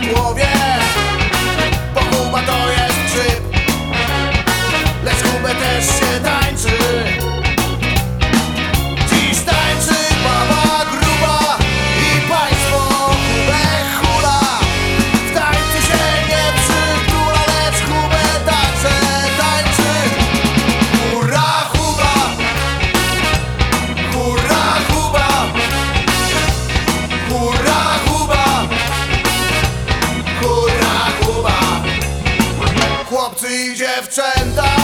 左边 dziewczęta